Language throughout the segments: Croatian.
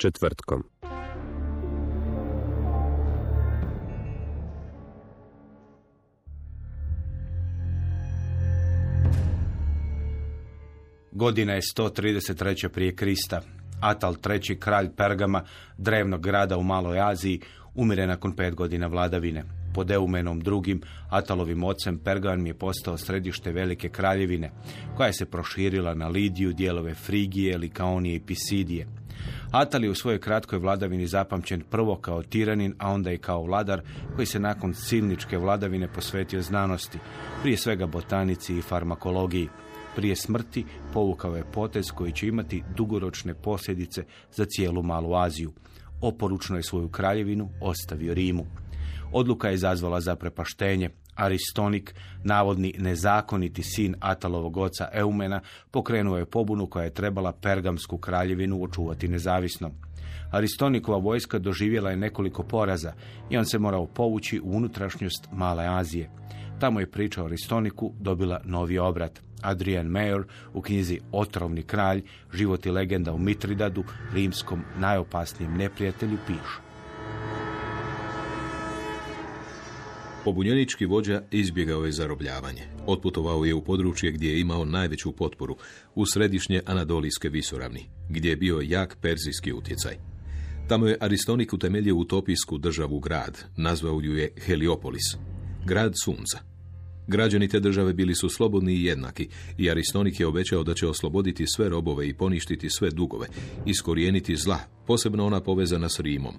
Četvrtkom. Godina je 133. prije Krista. Atal III. kralj Pergama, drevnog grada u Maloj Aziji, umire nakon pet godina vladavine. Pod Eumenom drugim, Atalovim ocem, Pergam je postao središte velike kraljevine, koja se proširila na Lidiju, dijelove Frigije, Likaonije i Pisidije. Atal je u svojoj kratkoj vladavini zapamćen prvo kao tiranin, a onda i kao vladar koji se nakon silničke vladavine posvetio znanosti, prije svega botanici i farmakologiji. Prije smrti povukao je potez koji će imati dugoročne posljedice za cijelu Malu Aziju. Oporučno je svoju kraljevinu ostavio Rimu. Odluka je izazvala zaprepaštenje. Aristonik, navodni nezakoniti sin Atalovog oca Eumena, pokrenuo je pobunu koja je trebala Pergamsku kraljevinu očuvati nezavisnom. Aristonikova vojska doživjela je nekoliko poraza i on se morao povući u unutrašnjost Male Azije. Tamo je priča o Aristoniku dobila novi obrat. Adrian Mayer u knjizi Otrovni kralj, život i legenda u Mitridadu, rimskom najopasnijem neprijatelju, piše. Pobunjenički vođa izbjegao je zarobljavanje. Otputovao je u područje gdje je imao najveću potporu, u središnje Anadolijske visoravni, gdje je bio jak perzijski utjecaj. Tamo je Aristonik utemeljio utopijsku državu grad, nazvao ju je Heliopolis, grad sunca. Građani te države bili su slobodni i jednaki i Aristonik je obećao da će osloboditi sve robove i poništiti sve dugove, iskorijeniti zla, posebno ona povezana s Rimom.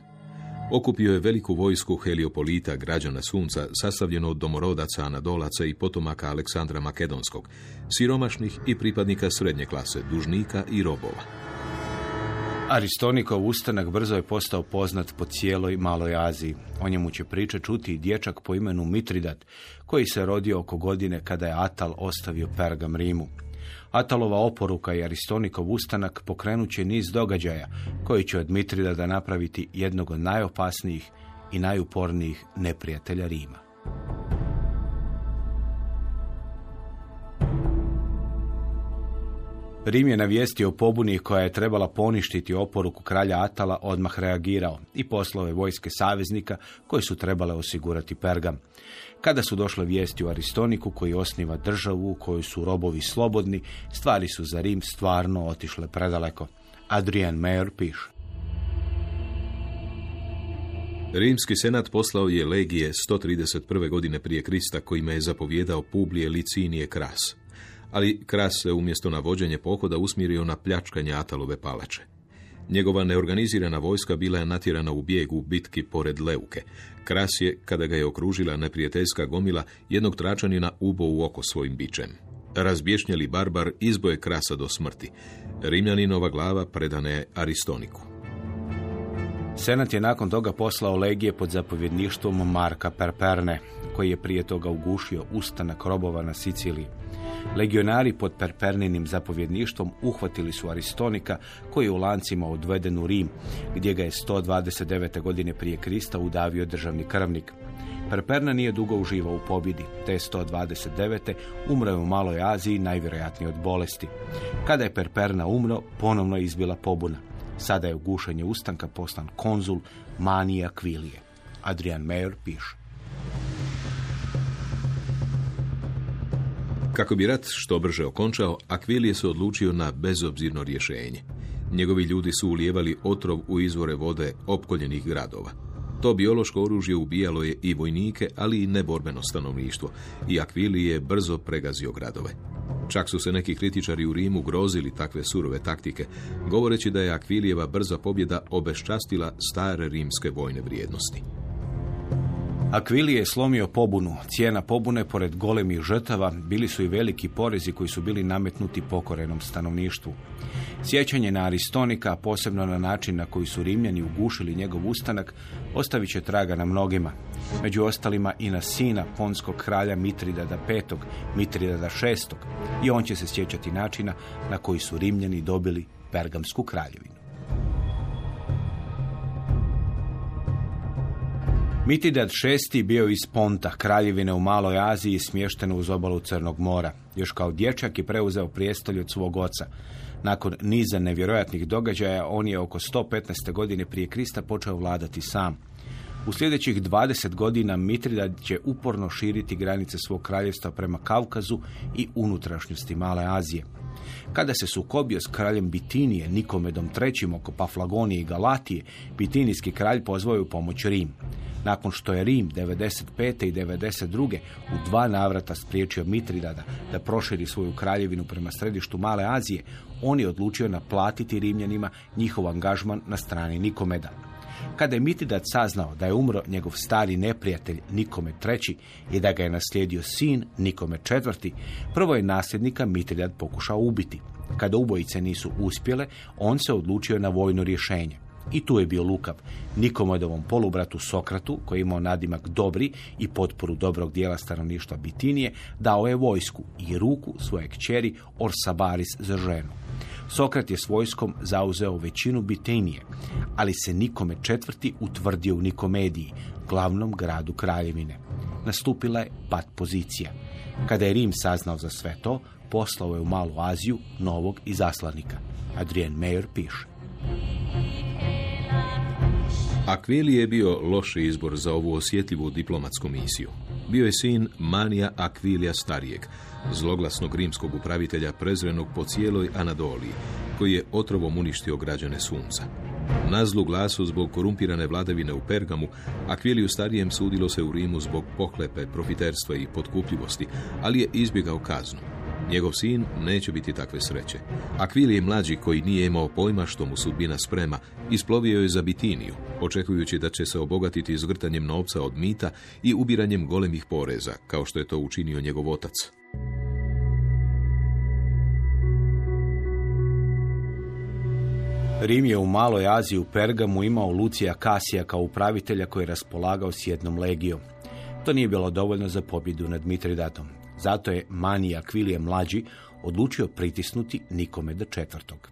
Okupio je veliku vojsku Heliopolita, građana sunca, sastavljeno od domorodaca, anadolaca i potomaka Aleksandra Makedonskog, siromašnih i pripadnika srednje klase, dužnika i robova. Aristonikov ustanak brzo je postao poznat po cijeloj Maloj Aziji. O njemu će priče čuti dječak po imenu Mitridat, koji se rodio oko godine kada je Atal ostavio Pergam Rimu. Atalova oporuka i Aristonikov ustanak pokrenut će niz događaja koji će od Mitridada napraviti jednog od najopasnijih i najupornijih neprijatelja Rima. Rim je na vijesti o pobuni koja je trebala poništiti oporuku kralja Atala odmah reagirao i poslao je vojske saveznika koje su trebale osigurati Pergam. Kada su došle vijesti o Aristoniku koji osniva državu u kojoj su robovi slobodni, stvari su za Rim stvarno otišle predaleko. Adrian Mayer piše. Rimski senat poslao je legije 131. godine prije Krista kojima je zapovjedao Publije Licinije Kras. Ali Kras se umjesto na vođenje pohoda usmjerio na pljačkanje Atalove palače. Njegova neorganizirana vojska bila je natjerana u bijeg u bitki pored Leuke. Kras je, kada ga je okružila neprijateljska gomila, jednog tračanina ubo u oko svojim bičem. Razbješnjeli barbar izboje Krasa do smrti. Rimljaninova glava predana je Aristoniku. Senat je nakon toga poslao legije pod zapovjedništvom Marka Perperne, koji je prije toga ugušio ustanak robova na Siciliji. Legionari pod Perperninim zapovjedništvom uhvatili su Aristonika, koji je u lancima odveden u Rim, gdje ga je 129. godine prije Krista udavio državni krvnik. Perperna nije dugo uživao u pobjedi, te 129. umro je u Maloj Aziji, najvjerojatnije od bolesti. Kada je Perperna umro, ponovno je izbila pobuna. Sada je u gušenje ustanka poslan konzul Manija Kvilije. Adrian Mayer piše. Kako bi rat što brže okončao, Akvilije se odlučio na bezobzirno rješenje. Njegovi ljudi su ulijevali otrov u izvore vode opkoljenih gradova. To biološko oružje ubijalo je i vojnike, ali i neborbeno stanovništvo i Akvili je brzo pregazio gradove. Čak su se neki kritičari u Rimu grozili takve surove taktike, govoreći da je Akvilijeva brza pobjeda obeščastila stare rimske vojne vrijednosti. Akvilije je slomio pobunu. Cijena pobune, pored golemih žrtava, bili su i veliki porezi koji su bili nametnuti pokorenom stanovništvu. Sjećanje na Aristonika, posebno na način na koji su Rimljani ugušili njegov ustanak, ostavit će traga na mnogima. Među ostalima i na sina ponskog kralja Mitridada V, Mitridada VI. I on će se sjećati načina na koji su Rimljani dobili Pergamsku kraljevinu. Mitidad VI bio iz Ponta, kraljevine u Maloj Aziji smještene uz obalu Crnog mora. Još kao dječak je preuzeo prijestolje od svog oca. Nakon niza nevjerojatnih događaja, on je oko 115. godine prije Krista počeo vladati sam. U sljedećih 20 godina Mitridad će uporno širiti granice svog kraljevstva prema Kavkazu i unutrašnjosti Male Azije. Kada se sukobio s kraljem Bitinije, Nikomedom III. oko Paflagonije i Galatije, Bitinijski kralj pozvao pomoć Rim. Nakon što je Rim 95. i 92. u dva navrata spriječio Mitridada da proširi svoju kraljevinu prema središtu Male Azije, on je odlučio naplatiti Rimljanima njihov angažman na strani Nikomeda. Kada je Mitridad saznao da je umro njegov stari neprijatelj Nikome III i da ga je naslijedio sin Nikome IV, prvo je nasljednika Mitridad pokušao ubiti. Kada ubojice nisu uspjele, on se odlučio na vojno rješenje. I tu je bio lukav. Nikomodovom polubratu Sokratu, koji imao nadimak Dobri i potporu dobrog dijela stanovništva Bitinije, dao je vojsku i ruku svoje kćeri Orsabaris za ženu. Sokrat je s vojskom zauzeo većinu Bitinije, ali se Nikome četvrti utvrdio u Nikomediji, glavnom gradu kraljevine. Nastupila je pat pozicija. Kada je Rim saznao za sve to, poslao je u Malu Aziju novog izaslanika. Adrien Meyer piše. Akvili je bio loši izbor za ovu osjetljivu diplomatsku misiju. Bio je sin Manija Akvilija Starijeg, zloglasnog rimskog upravitelja prezrenog po cijeloj Anadoliji, koji je otrovom uništio građane sunca. Na zlu glasu zbog korumpirane vladavine u Pergamu, Akviliju Starijem sudilo se u Rimu zbog pohlepe, profiterstva i potkupljivosti, ali je izbjegao kaznu. Njegov sin neće biti takve sreće. Akvilije mlađi, koji nije imao pojma što mu sudbina sprema, isplovio je za Bitiniju, očekujući da će se obogatiti izvrtanjem novca od mita i ubiranjem golemih poreza, kao što je to učinio njegov otac. Rim je u Maloj Aziji u Pergamu imao Lucija Kasija kao upravitelja koji je raspolagao s jednom legijom. To nije bilo dovoljno za pobjedu nad Mitridatom. Zato je Manija Akvilije mlađi odlučio pritisnuti Nikomeda četvrtog.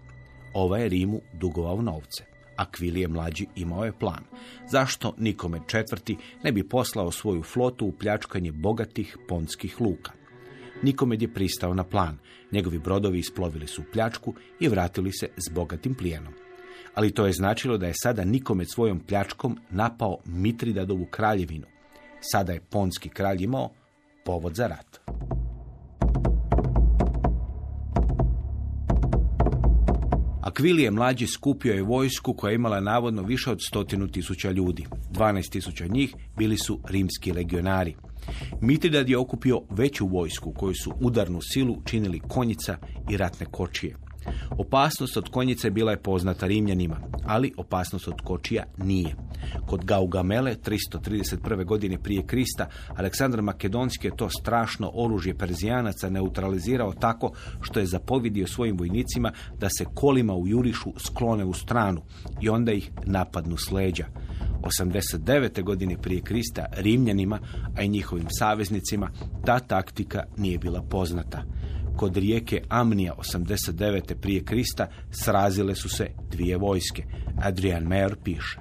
Ovaj je Rimu dugovao novce. Akvilije mlađi imao je plan. Zašto Nikome četvrti ne bi poslao svoju flotu u pljačkanje bogatih ponskih luka? Nikomed je pristao na plan. Njegovi brodovi isplovili su u pljačku i vratili se s bogatim plijenom. Ali to je značilo da je sada Nikomed svojom pljačkom napao Mitridadovu kraljevinu. Sada je ponski kralj imao povod za rat. Akvilije mlađi skupio je vojsku koja je imala navodno više od stotinu tisuća ljudi. 12 tisuća njih bili su rimski legionari. Mitridad je okupio veću vojsku koju su udarnu silu činili konjica i ratne kočije. Opasnost od konjice bila je poznata Rimljanima, ali opasnost od kočija nije. Kod Gaugamele 331. godine prije Krista Aleksandar Makedonski je to strašno oružje Perzijanaca neutralizirao tako što je zapovidio svojim vojnicima da se kolima u jurišu sklone u stranu i onda ih napadnu s leđa. 89. godine prije Krista Rimljanima, a i njihovim saveznicima, ta taktika nije bila poznata. Kod rijeke Amnija 89. prije Krista srazile su se dvije vojske. Adrian Mayer piše.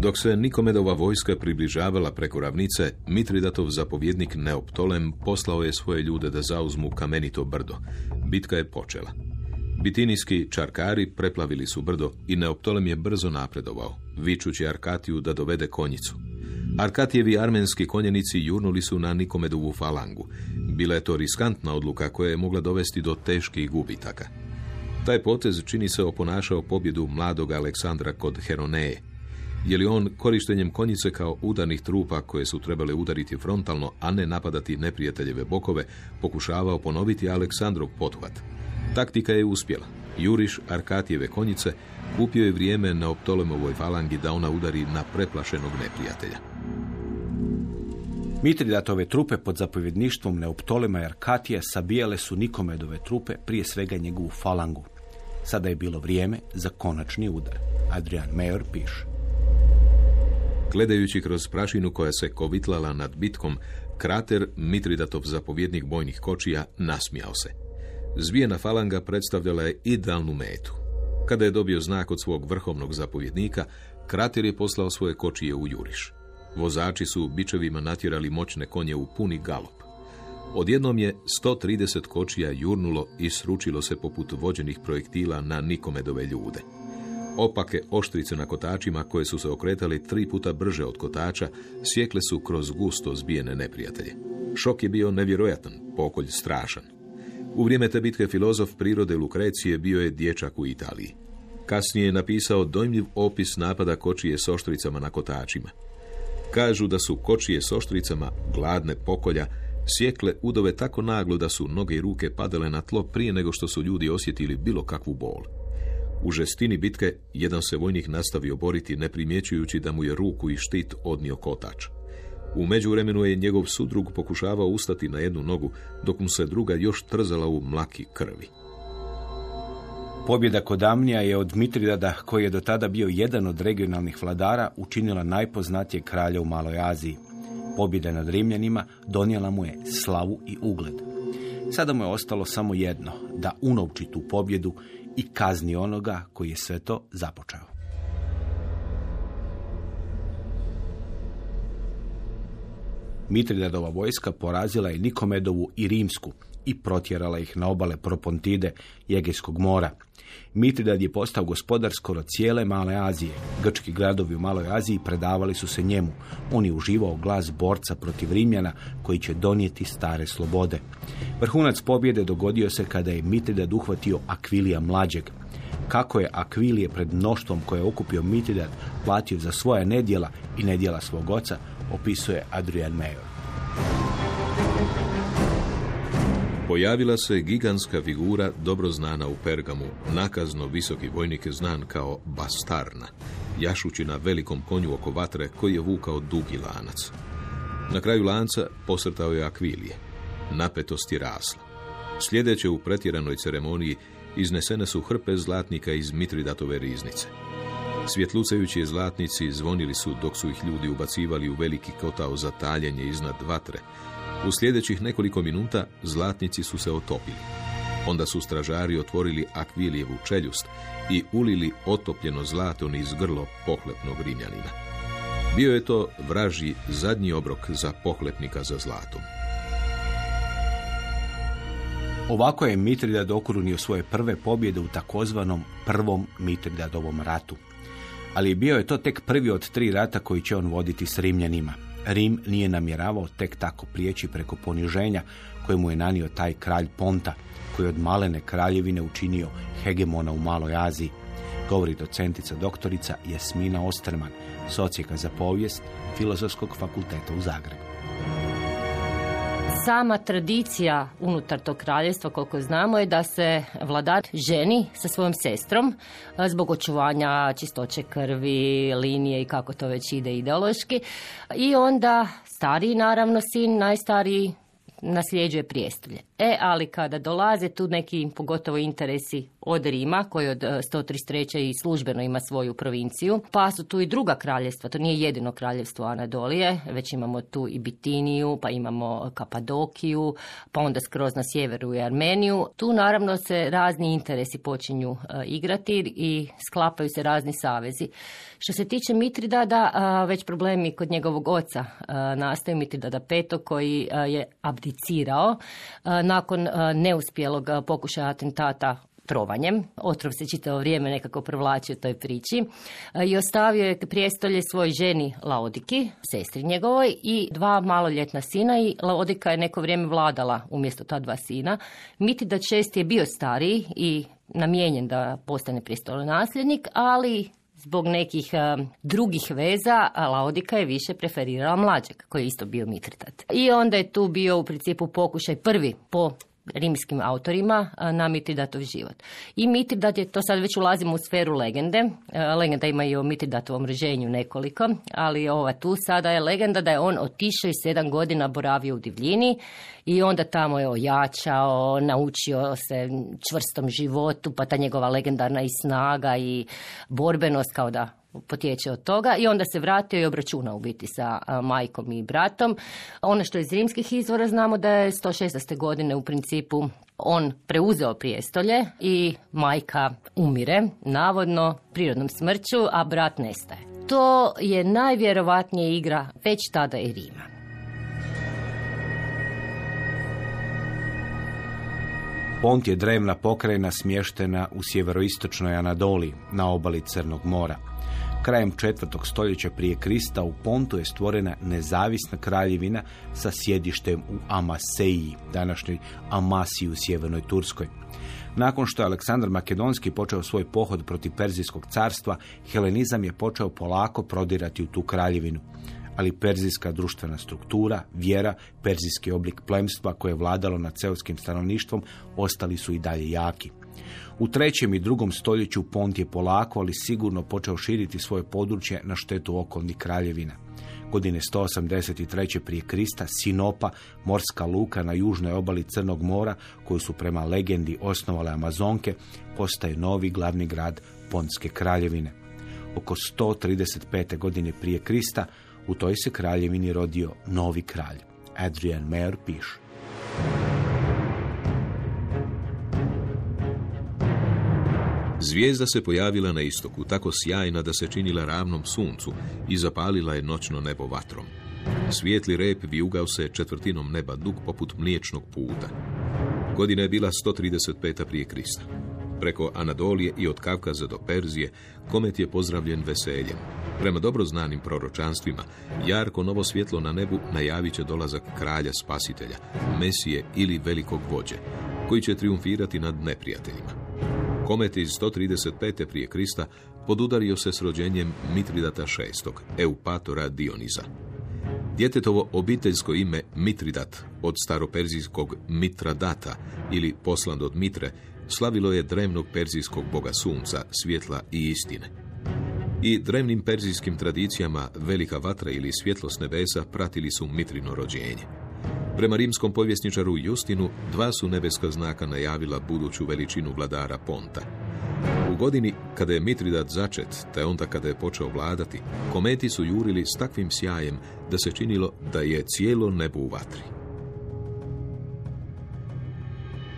Dok se Nikomedova vojska približavala preko ravnice, Mitridatov zapovjednik Neoptolem poslao je svoje ljude da zauzmu kamenito brdo. Bitka je počela. Bitinijski čarkari preplavili su brdo i Neoptolem je brzo napredovao, vičući Arkatiju da dovede konjicu. Arkatijevi armenski konjenici jurnuli su na Nikomedovu falangu. Bila je to riskantna odluka koja je mogla dovesti do teških gubitaka. Taj potez čini se oponašao pobjedu mladog Aleksandra kod Heroneje, Je li on korištenjem konjice kao udarnih trupa koje su trebale udariti frontalno, a ne napadati neprijateljeve bokove, pokušavao ponoviti Aleksandrov pothvat. Taktika je uspjela. Juriš Arkatijeve konjice kupio je vrijeme na Optolemovoj falangi da ona udari na preplašenog neprijatelja. Mitridatove trupe pod zapovjedništvom Neoptolema i Arkatija sabijale su Nikomedove trupe, prije svega njegovu falangu. Sada je bilo vrijeme za konačni udar. Adrian Mayor piše. Gledajući kroz prašinu koja se kovitlala nad bitkom, krater Mitridatov zapovjednik bojnih kočija nasmijao se. Zbijena falanga predstavljala je idealnu metu. Kada je dobio znak od svog vrhovnog zapovjednika, krater je poslao svoje kočije u juriš. Vozači su bičevima natjerali moćne konje u puni galop. Odjednom je 130 kočija jurnulo i sručilo se poput vođenih projektila na Nikomedove ljude. Opake oštrice na kotačima koje su se okretale tri puta brže od kotača sjekle su kroz gusto zbijene neprijatelje. Šok je bio nevjerojatan, pokolj strašan. U vrijeme te bitke filozof prirode Lukrecije bio je dječak u Italiji. Kasnije je napisao dojmljiv opis napada kočije s oštricama na kotačima. Kažu da su kočije s oštricama, gladne pokolja, sjekle udove tako naglo da su noge i ruke padale na tlo prije nego što su ljudi osjetili bilo kakvu bol. U žestini bitke jedan se vojnik nastavio boriti ne primjećujući da mu je ruku i štit odnio kotač. U međuvremenu je njegov sudrug pokušavao ustati na jednu nogu, dok mu se druga još trzala u mlaki krvi. Pobjeda kod Amnija je od Mitridada, koji je do tada bio jedan od regionalnih vladara, učinila najpoznatijeg kralja u Maloj Aziji. Pobjeda nad Rimljanima donijela mu je slavu i ugled. Sada mu je ostalo samo jedno, da unovči tu pobjedu i kazni onoga koji je sve to započeo. Mitridadova vojska porazila je Nikomedovu i Rimsku i protjerala ih na obale Propontide Jegejskog mora. Mitridad je postao gospodar skoro cijele Male Azije. Grčki gradovi u Maloj Aziji predavali su se njemu. On je uživao glas borca protiv Rimljana koji će donijeti stare slobode. Vrhunac pobjede dogodio se kada je Mitridad uhvatio Akvilija mlađeg. Kako je Akvilije pred mnoštvom koje je okupio Mitridad platio za svoja nedjela i nedjela svog oca, opisuje Adrian Mayor. Pojavila se gigantska figura dobro znana u Pergamu, nakazno visoki vojnik znan kao Bastarna, jašući na velikom konju oko vatre koji je vukao dugi lanac. Na kraju lanca posrtao je Akvilije. Napetost je rasla. Sljedeće u pretjeranoj ceremoniji iznesene su hrpe zlatnika iz Mitridatove riznice. Svjetlucajući zlatnici zvonili su dok su ih ljudi ubacivali u veliki kotao za taljenje iznad vatre. U sljedećih nekoliko minuta zlatnici su se otopili. Onda su stražari otvorili Akvilijevu čeljust i ulili otopljeno zlato niz grlo pohlepnog rimljanina. Bio je to vraži zadnji obrok za pohlepnika za zlatom. Ovako je Mitridad okrunio svoje prve pobjede u takozvanom prvom Mitridadovom ratu. Ali bio je to tek prvi od tri rata koji će on voditi s Rimljanima. Rim nije namjeravao tek tako prijeći preko poniženja koje mu je nanio taj kralj Ponta, koji od malene kraljevine učinio hegemona u Maloj Aziji. Govori docentica doktorica Jasmina Osterman, socijeka za povijest Filozofskog fakulteta u Zagrebu. Sama tradicija unutar tog kraljevstva, koliko znamo, je da se vladar ženi sa svojom sestrom a, zbog očuvanja čistoće krvi, linije i kako to već ide ideološki. I onda stariji, naravno, sin, najstariji nasljeđuje prijestolje. E, ali kada dolaze tu neki, pogotovo interesi od Rima, koji od e, 133. i službeno ima svoju provinciju, pa su tu i druga kraljevstva, to nije jedino kraljevstvo Anadolije, već imamo tu i Bitiniju, pa imamo Kapadokiju, pa onda skroz na sjeveru i Armeniju. Tu naravno se razni interesi počinju e, igrati i sklapaju se razni savezi. Što se tiče Mitridada, a, već problemi kod njegovog oca nastaju Mitridada V koji je abdicirao nakon a, neuspjelog a, pokušaja atentata trovanjem. Otrov se čitavo vrijeme nekako provlači u toj priči a, i ostavio je prijestolje svoj ženi Laodiki, sestri njegovoj i dva maloljetna sina i Laodika je neko vrijeme vladala umjesto ta dva sina. Mitridad VI je bio stariji i namijenjen da postane nasljednik, ali zbog nekih e, drugih veza, Laodika je više preferirala mlađeg, koji je isto bio Mitridat. I onda je tu bio u principu pokušaj prvi po rimskim autorima a, na Mitridatov život. I Mitridat je, to sad već ulazimo u sferu legende, E, legenda ima i o Mitridatovom rođenju nekoliko, ali ova tu sada je legenda da je on otišao i sedam godina boravio u divljini i onda tamo je ojačao, naučio se čvrstom životu, pa ta njegova legendarna i snaga i borbenost kao da potječe od toga i onda se vratio i obračunao u biti sa majkom i bratom. Ono što iz rimskih izvora znamo da je 116. godine u principu on preuzeo prijestolje i majka umire, navodno prirodnom smrću, a brat nestaje. To je najvjerovatnije igra već tada i Rima. Pont je drevna pokrajina smještena u sjeveroistočnoj Anadoli na obali Crnog mora. Krajem četvrtog stoljeća prije Krista u Pontu je stvorena nezavisna kraljevina sa sjedištem u Amaseji, današnjoj Amasiji u sjevernoj Turskoj. Nakon što je Aleksandar Makedonski počeo svoj pohod protiv Perzijskog carstva, helenizam je počeo polako prodirati u tu kraljevinu. Ali perzijska društvena struktura, vjera, perzijski oblik plemstva koje je vladalo nad seoskim stanovništvom ostali su i dalje jaki. U trećem i drugom stoljeću Pont je polako, ali sigurno počeo širiti svoje područje na štetu okolnih kraljevina. Godine 183. prije Krista Sinopa, morska luka na južnoj obali Crnog mora, koju su prema legendi osnovale Amazonke, postaje novi glavni grad Pontske kraljevine. Oko 135. godine prije Krista u toj se kraljevini rodio novi kralj. Adrian Mayer piše. Zvijezda se pojavila na istoku, tako sjajna da se činila ravnom suncu i zapalila je noćno nebo vatrom. Svijetli rep vijugao se četvrtinom neba dug poput mliječnog puta. Godina je bila 135. prije Krista. Preko Anadolije i od Kavkaza do Perzije, komet je pozdravljen veseljem. Prema dobro znanim proročanstvima, jarko novo svjetlo na nebu najavit će dolazak kralja spasitelja, Mesije ili velikog vođe, koji će triumfirati nad neprijateljima. Komet iz 135. prije Krista podudario se s rođenjem Mitridata VI. Eupatora Dioniza. Djetetovo obiteljsko ime Mitridat od staroperzijskog Mitradata ili poslan od Mitre slavilo je drevnog perzijskog boga sunca, svjetla i istine. I drevnim perzijskim tradicijama velika vatra ili svjetlost nebesa pratili su Mitrino rođenje. Prema rimskom povjesničaru Justinu, dva su nebeska znaka najavila buduću veličinu vladara Ponta. U godini kada je Mitridat začet, te onda kada je počeo vladati, kometi su jurili s takvim sjajem da se činilo da je cijelo nebo u vatri.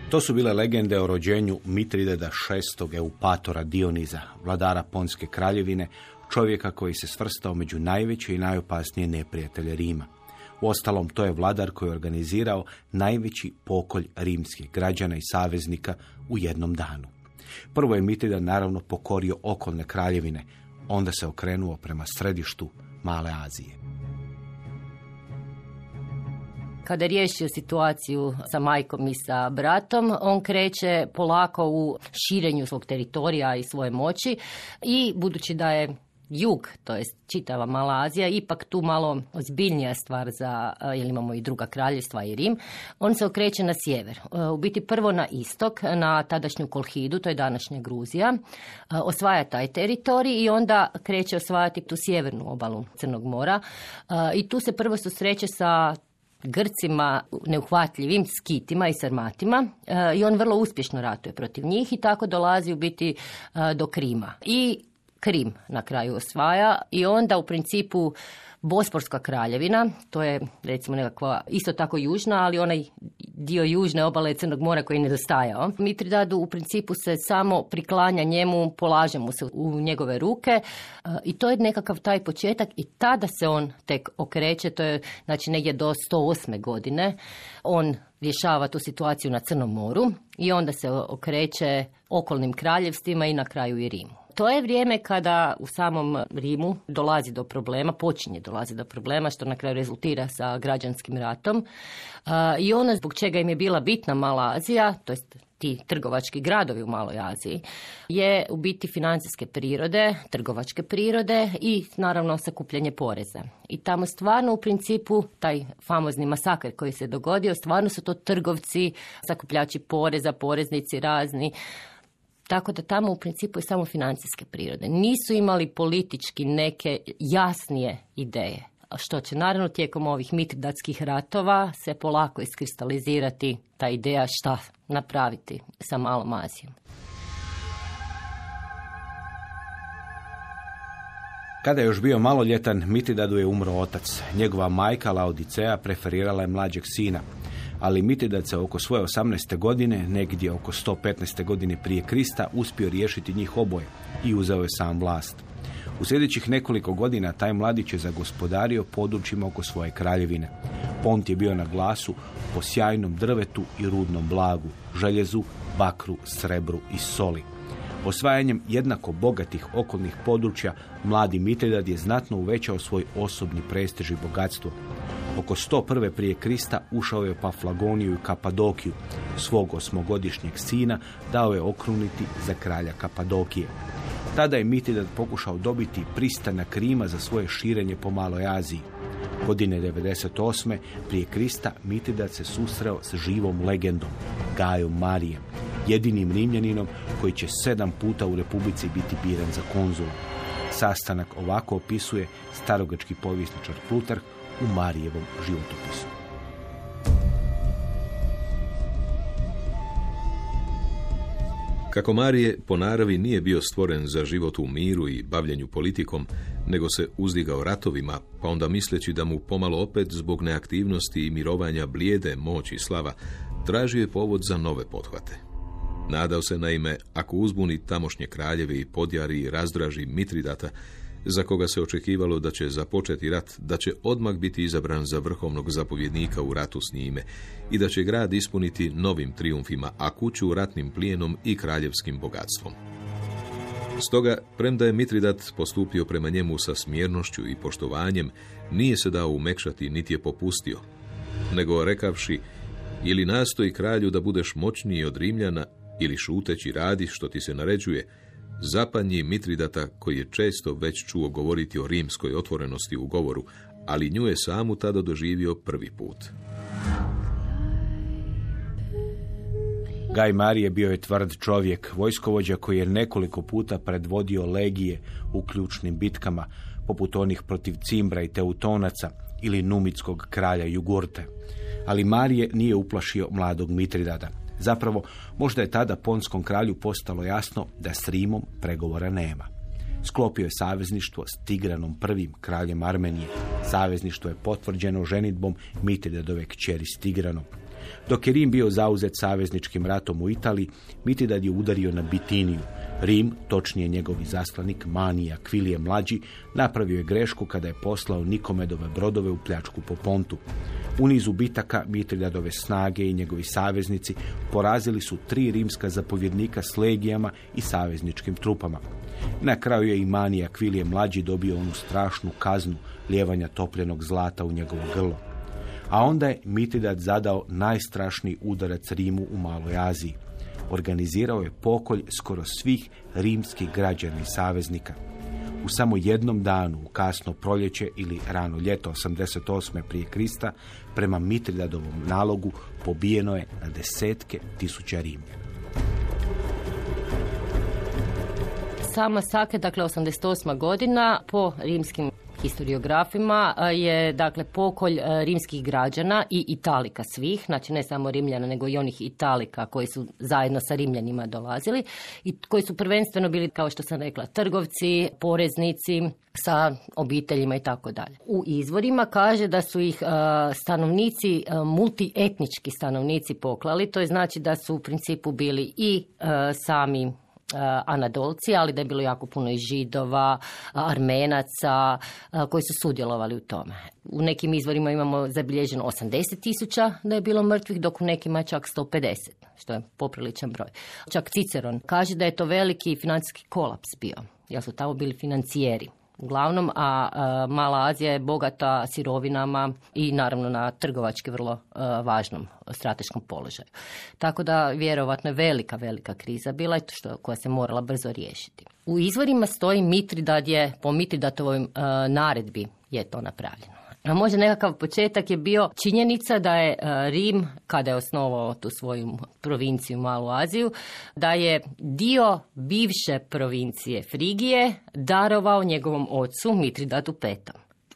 To su bile legende o rođenju Mitrideda VI. Eupatora Dioniza, vladara Ponske kraljevine, čovjeka koji se svrstao među najveće i najopasnije neprijatelje Rima. Uostalom, to je vladar koji je organizirao najveći pokolj rimskih građana i saveznika u jednom danu. Prvo je Mitridat naravno pokorio okolne kraljevine, onda se okrenuo prema središtu Male Azije. Kada je riješio situaciju sa majkom i sa bratom, on kreće polako u širenju svog teritorija i svoje moći i budući da je jug, to jest čitava Mala Azija, ipak tu malo ozbiljnija stvar za, jer imamo i druga kraljevstva i Rim, on se okreće na sjever. U biti prvo na istok, na tadašnju Kolhidu, to je današnja Gruzija, osvaja taj teritorij i onda kreće osvajati tu sjevernu obalu Crnog mora i tu se prvo susreće sa Grcima neuhvatljivim skitima i sarmatima i on vrlo uspješno ratuje protiv njih i tako dolazi u biti do Krima. I Krim na kraju osvaja i onda u principu Bosporska kraljevina, to je recimo nekakva isto tako južna, ali onaj dio južne obale Crnog mora koji je nedostajao. Mitridadu u principu se samo priklanja njemu, polaže mu se u njegove ruke e, i to je nekakav taj početak i tada se on tek okreće, to je znači negdje do 108. godine. On rješava tu situaciju na Crnom moru i onda se okreće okolnim kraljevstvima i na kraju i Rimu. To je vrijeme kada u samom Rimu dolazi do problema, počinje dolazi do problema, što na kraju rezultira sa građanskim ratom. I ono zbog čega im je bila bitna Mala Azija, to jest ti trgovački gradovi u Maloj Aziji, je u biti financijske prirode, trgovačke prirode i naravno sakupljanje poreza. I tamo stvarno u principu taj famozni masakr koji se dogodio, stvarno su to trgovci, sakupljači poreza, poreznici razni, tako da tamo u principu je samo financijske prirode. Nisu imali politički neke jasnije ideje. Što će naravno tijekom ovih mitridatskih ratova se polako iskristalizirati ta ideja šta napraviti sa malom Azijom. Kada je još bio maloljetan, Mitidadu je umro otac. Njegova majka Laodicea preferirala je mlađeg sina. Ali Mitidad se oko svoje 18. godine, negdje oko 115. godine prije Krista, uspio riješiti njih oboje i uzeo je sam vlast. U sljedećih nekoliko godina taj mladić je zagospodario područjima oko svoje kraljevine. Pont je bio na glasu po sjajnom drvetu i rudnom blagu, željezu, bakru, srebru i soli. Osvajanjem jednako bogatih okolnih područja, mladi Mitridad je znatno uvećao svoj osobni prestiž i bogatstvo. Oko 101. prije Krista ušao je u Paflagoniju i Kapadokiju. Svog osmogodišnjeg sina dao je okruniti za kralja Kapadokije. Tada je Mitridad pokušao dobiti pristanak Rima za svoje širenje po Maloj Aziji. Godine 98. prije Krista Mitridad se susreo s živom legendom, Gajom Marijem, jedinim Rimljaninom koji će sedam puta u Republici biti biran za konzula. Sastanak ovako opisuje starogački povjesničar Plutarh u Marijevom životopisu. Kako Marije po naravi nije bio stvoren za život u miru i bavljenju politikom, nego se uzdigao ratovima, pa onda misleći da mu pomalo opet zbog neaktivnosti i mirovanja blijede moć i slava, tražio je povod za nove pothvate. Nadao se naime, ako uzbuni tamošnje kraljeve i podjari i razdraži Mitridata, za koga se očekivalo da će započeti rat, da će odmah biti izabran za vrhovnog zapovjednika u ratu s njime i da će grad ispuniti novim triumfima, a kuću ratnim plijenom i kraljevskim bogatstvom. Stoga, premda je Mitridat postupio prema njemu sa smjernošću i poštovanjem, nije se dao umekšati niti je popustio, nego rekavši, ili nastoji kralju da budeš moćniji od Rimljana, ili šuteći radi što ti se naređuje, Zapadnji Mitridata, koji je često već čuo govoriti o rimskoj otvorenosti u govoru, ali nju je samu tada doživio prvi put. Gaj Marije bio je tvrd čovjek, vojskovođa koji je nekoliko puta predvodio legije u ključnim bitkama, poput onih protiv Cimbra i Teutonaca ili Numitskog kralja Jugurte. Ali Marije nije uplašio mladog Mitridada. Zapravo, možda je tada Ponskom kralju postalo jasno da s Rimom pregovora nema. Sklopio je savezništvo s Tigranom prvim kraljem Armenije. Savezništvo je potvrđeno ženitbom Mitridadove kćeri s Tigranom. Dok je Rim bio zauzet savezničkim ratom u Italiji, Mitridad je udario na Bitiniju. Rim, točnije njegovi zaslanik Manija Kvilije mlađi, napravio je grešku kada je poslao Nikomedove brodove u pljačku po pontu. U nizu bitaka Mitridadove snage i njegovi saveznici porazili su tri rimska zapovjednika s legijama i savezničkim trupama. Na kraju je i Manija Kvilije mlađi dobio onu strašnu kaznu lijevanja topljenog zlata u njegovo grlo. A onda je Mitridad zadao najstrašniji udarac Rimu u Maloj Aziji. Organizirao je pokolj skoro svih rimskih građana i saveznika. U samo jednom danu, u kasno proljeće ili rano ljeto 88. prije Krista, prema Mitridadovom nalogu pobijeno je na desetke tisuća Rimljana. Sama Sake, dakle 88. godina, po rimskim historiografima je dakle pokolj rimskih građana i italika svih, znači ne samo rimljana nego i onih italika koji su zajedno sa rimljanima dolazili i koji su prvenstveno bili kao što sam rekla trgovci, poreznici sa obiteljima i tako dalje. U izvorima kaže da su ih stanovnici multietnički stanovnici poklali, to je znači da su u principu bili i sami Anadolci, ali da je bilo jako puno i židova, armenaca koji su sudjelovali u tome. U nekim izvorima imamo zabilježeno 80 tisuća da je bilo mrtvih, dok u nekima čak 150, što je popriličan broj. Čak Ciceron kaže da je to veliki financijski kolaps bio, jer su tamo bili financijeri uglavnom, a, Mala Azija je bogata sirovinama i naravno na trgovački vrlo važnom strateškom položaju. Tako da vjerovatno je velika, velika kriza bila što, koja se morala brzo riješiti. U izvorima stoji Mitridad je po Mitridatovoj naredbi je to napravljeno. A možda nekakav početak je bio činjenica da je e, Rim, kada je osnovao tu svoju provinciju Malu Aziju, da je dio bivše provincije Frigije darovao njegovom ocu Mitridatu V.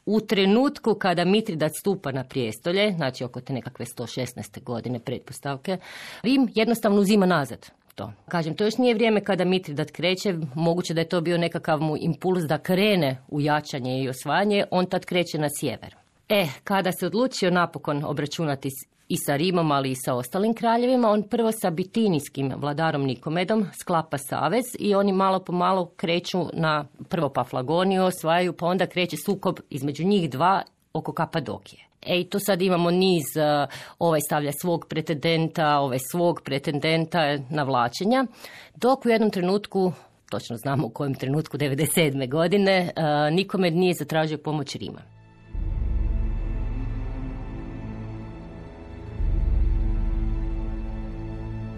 U trenutku kada Mitridat stupa na prijestolje, znači oko te nekakve 116. godine pretpostavke, Rim jednostavno uzima nazad to. Kažem, to još nije vrijeme kada Mitridat kreće, moguće da je to bio nekakav mu impuls da krene u jačanje i osvajanje, on tad kreće na sjever. E, kada se odlučio napokon obračunati i sa Rimom, ali i sa ostalim kraljevima, on prvo sa bitinijskim vladarom Nikomedom sklapa savez i oni malo po malo kreću na prvo Paflagoniju, osvajaju, pa onda kreće sukob između njih dva oko Kapadokije. E i tu sad imamo niz, e, ovaj stavlja svog pretendenta, ovaj svog pretendenta navlačenja, dok u jednom trenutku točno znamo u kojem trenutku, 97. godine, e, nikome nije zatražio pomoć Rima.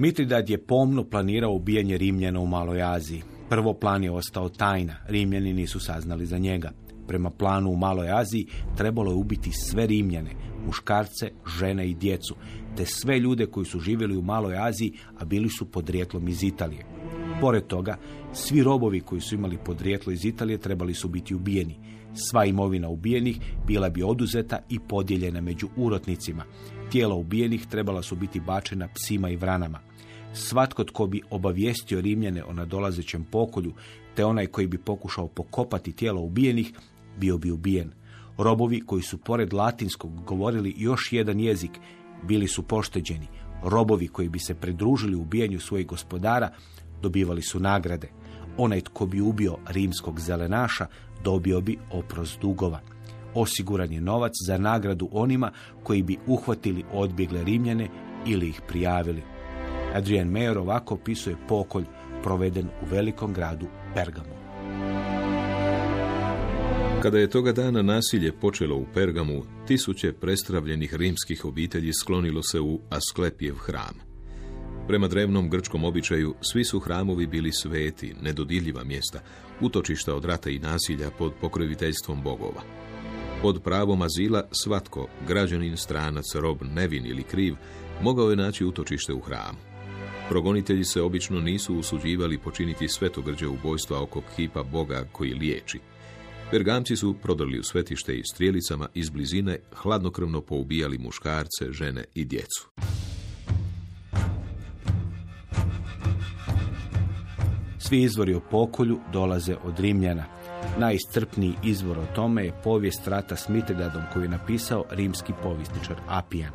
Mitridad je pomno planirao ubijanje Rimljana u Maloj Aziji. Prvo plan je ostao tajna, Rimljani nisu saznali za njega. Prema planu u Maloj Aziji trebalo je ubiti sve Rimljane, muškarce, žene i djecu, te sve ljude koji su živjeli u Maloj Aziji, a bili su podrijetlom iz Italije. Pored toga, svi robovi koji su imali podrijetlo iz Italije trebali su biti ubijeni. Sva imovina ubijenih bila bi oduzeta i podijeljena među urotnicima. Tijela ubijenih trebala su biti bačena psima i vranama. Svatko tko bi obavijestio Rimljane o nadolazećem pokolju, te onaj koji bi pokušao pokopati tijelo ubijenih, bio bi ubijen. Robovi koji su pored latinskog govorili još jedan jezik, bili su pošteđeni. Robovi koji bi se pridružili ubijanju svojih gospodara, dobivali su nagrade. Onaj tko bi ubio rimskog zelenaša, dobio bi oprost dugova. Osiguran je novac za nagradu onima koji bi uhvatili odbjegle Rimljane ili ih prijavili. Adrian Mayer ovako opisuje pokolj proveden u velikom gradu Pergamu. Kada je toga dana nasilje počelo u Pergamu, tisuće prestravljenih rimskih obitelji sklonilo se u Asklepijev hram. Prema drevnom grčkom običaju, svi su hramovi bili sveti, nedodiljiva mjesta, utočišta od rata i nasilja pod pokroviteljstvom bogova. Pod pravom azila svatko, građanin, stranac, rob, nevin ili kriv, mogao je naći utočište u hramu. Progonitelji se obično nisu usuđivali počiniti svetogrđe ubojstva oko kipa Boga koji liječi. Pergamci su prodrli u svetište i strijelicama iz blizine hladnokrvno poubijali muškarce, žene i djecu. Svi izvori o pokolju dolaze od Rimljana. Najstrpniji izvor o tome je povijest rata s Mitridadom koju je napisao rimski povjesničar Apijan.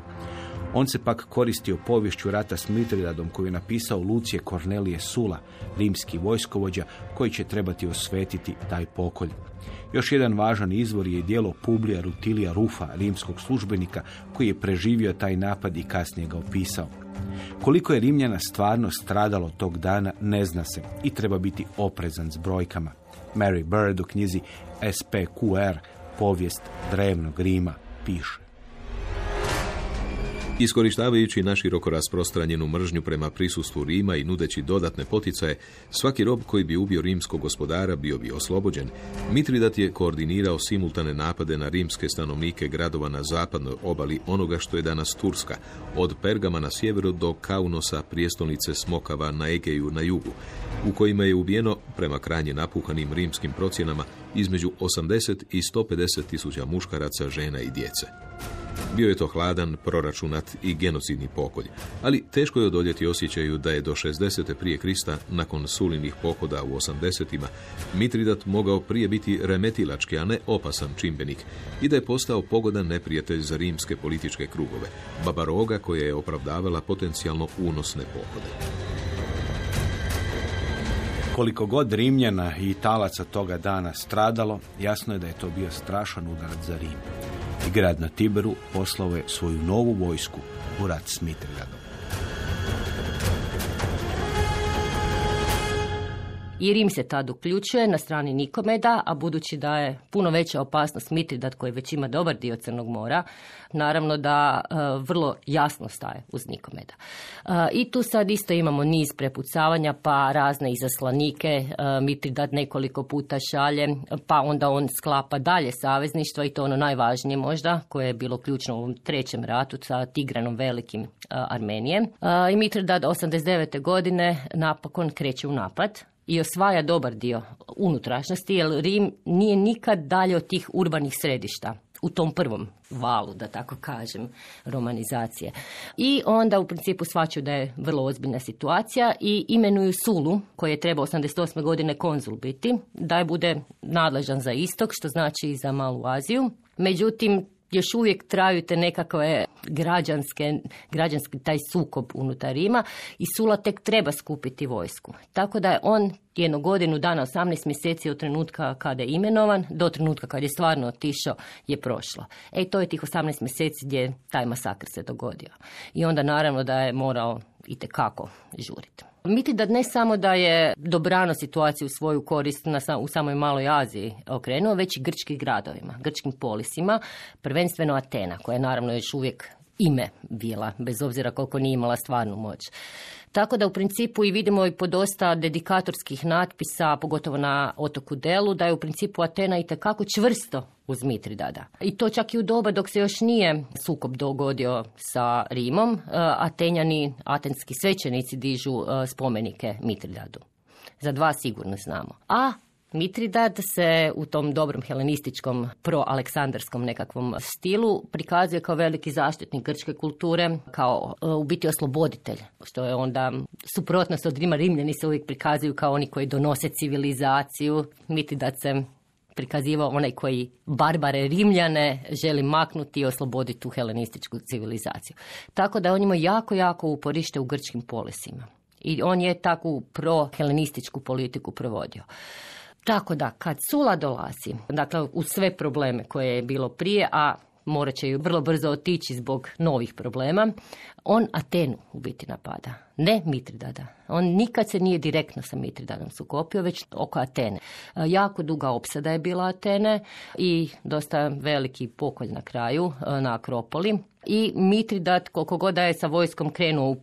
On se pak koristio povješću rata s Mitridadom koju je napisao Lucije Kornelije Sula, rimski vojskovođa koji će trebati osvetiti taj pokolj. Još jedan važan izvor je dijelo Publija Rutilija Rufa, rimskog službenika, koji je preživio taj napad i kasnije ga opisao. Koliko je Rimljana stvarno stradalo tog dana ne zna se i treba biti oprezan s brojkama. Mary Bird u knjizi SPQR, povijest drevnog Rima, piše. Iskorištavajući naširoko rasprostranjenu mržnju prema prisustvu Rima i nudeći dodatne poticaje, svaki rob koji bi ubio rimskog gospodara bio bi oslobođen. Mitridat je koordinirao simultane napade na rimske stanovnike gradova na zapadnoj obali onoga što je danas Turska, od Pergama na sjeveru do Kaunosa, prijestolnice Smokava na Egeju na jugu, u kojima je ubijeno, prema krajnje napuhanim rimskim procjenama, između 80 i 150 tisuća muškaraca, žena i djece. Bio je to hladan, proračunat i genocidni pokolj, ali teško je odoljeti osjećaju da je do 60. prije Krista, nakon sulinih pohoda u 80. Mitridat mogao prije biti remetilački, a ne opasan čimbenik i da je postao pogodan neprijatelj za rimske političke krugove, babaroga koja je opravdavala potencijalno unosne pohode. Koliko god Rimljana i Italaca toga dana stradalo, jasno je da je to bio strašan udarac za Rim. Grad na Tiberu poslao je svoju novu vojsku u rat s Mitridadom. I Rim se tad uključuje na strani Nikomeda, a budući da je puno veća opasnost Mitridat koji već ima dobar dio Crnog mora, naravno da e, vrlo jasno staje uz Nikomeda. E, I tu sad isto imamo niz prepucavanja, pa razne izaslanike, e, Mitridat nekoliko puta šalje, pa onda on sklapa dalje savezništva i to ono najvažnije možda, koje je bilo ključno u ovom trećem ratu sa Tigranom Velikim Armenije. I Mitridad 89. godine napokon kreće u napad i osvaja dobar dio unutrašnjosti, jer Rim nije nikad dalje od tih urbanih središta u tom prvom valu, da tako kažem, romanizacije. I onda u principu svačaju da je vrlo ozbiljna situacija i imenuju Sulu, koji je trebao 88. godine konzul biti, da je bude nadležan za istok, što znači i za Malu Aziju. Međutim, još uvijek traju te nekakve građanske, građanski taj sukob unutar Rima i Sula tek treba skupiti vojsku. Tako da je on jednu godinu dana, 18 mjeseci od trenutka kada je imenovan do trenutka kada je stvarno otišao je prošlo. E to je tih 18 mjeseci gdje taj masakr se dogodio. I onda naravno da je morao i tekako žuriti. Miti da ne samo da je dobrano situaciju svoju korist na, u samoj Maloj Aziji okrenuo, već i grčkim gradovima, grčkim polisima, prvenstveno Atena, koja je naravno još uvijek ime bila, bez obzira koliko nije imala stvarnu moć. Tako da u principu i vidimo i po dosta dedikatorskih natpisa, pogotovo na otoku Delu, da je u principu Atena i čvrsto uz Mitridada. I to čak i u doba dok se još nije sukob dogodio sa Rimom, e, Atenjani, atenski svećenici dižu e, spomenike Mitridadu. Za dva sigurno znamo. A Mitridad se u tom dobrom helenističkom pro-aleksandarskom nekakvom stilu prikazuje kao veliki zaštitnik grčke kulture, kao e, u biti osloboditelj, što je onda suprotnost od Rima. Rimljani se uvijek prikazuju kao oni koji donose civilizaciju. Mitridad se prikazivao onaj koji barbare Rimljane želi maknuti i osloboditi tu helenističku civilizaciju. Tako da on ima jako, jako uporište u grčkim polisima. I on je takvu pro-helenističku politiku provodio. Tako da, kad Sula dolazi, dakle, u sve probleme koje je bilo prije, a morat će ju vrlo brzo otići zbog novih problema, on Atenu u biti napada, ne Mitridada. On nikad se nije direktno sa Mitridadom sukopio, već oko Atene. E, jako duga opsada je bila Atene i dosta veliki pokolj na kraju e, na Akropoli. I Mitridad, koliko god je sa vojskom krenuo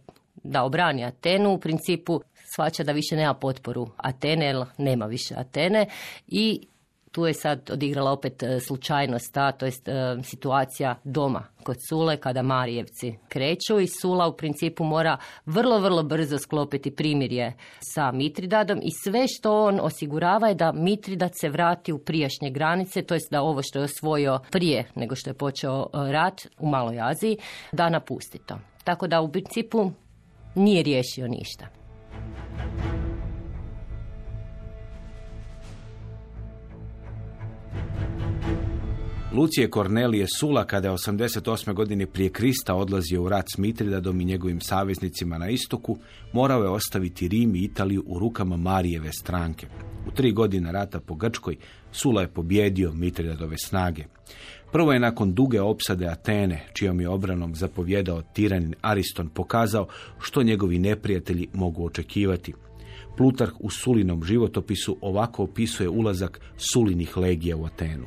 da obrani Atenu, u principu shvaća da više nema potporu Atene, jer nema više Atene i tu je sad odigrala opet e, slučajnost ta, to jest e, situacija doma kod Sule kada Marijevci kreću i Sula u principu mora vrlo, vrlo brzo sklopiti primirje sa Mitridadom i sve što on osigurava je da Mitridad se vrati u prijašnje granice, to jest da ovo što je osvojio prije nego što je počeo e, rat u Maloj Aziji, da napusti to. Tako da u principu nije riješio ništa. Lucije Kornelije Sula, kada je 88. godine prije Krista odlazio u rat s Mitridadom i njegovim saveznicima na istoku, morao je ostaviti Rim i Italiju u rukama Marijeve stranke. U tri godine rata po Grčkoj Sula je pobjedio Mitridadove snage. Prvo je nakon duge opsade Atene, čijom je obranom zapovjedao tiranin Ariston, pokazao što njegovi neprijatelji mogu očekivati. Plutarh u Sulinom životopisu ovako opisuje ulazak Sulinih legija u Atenu.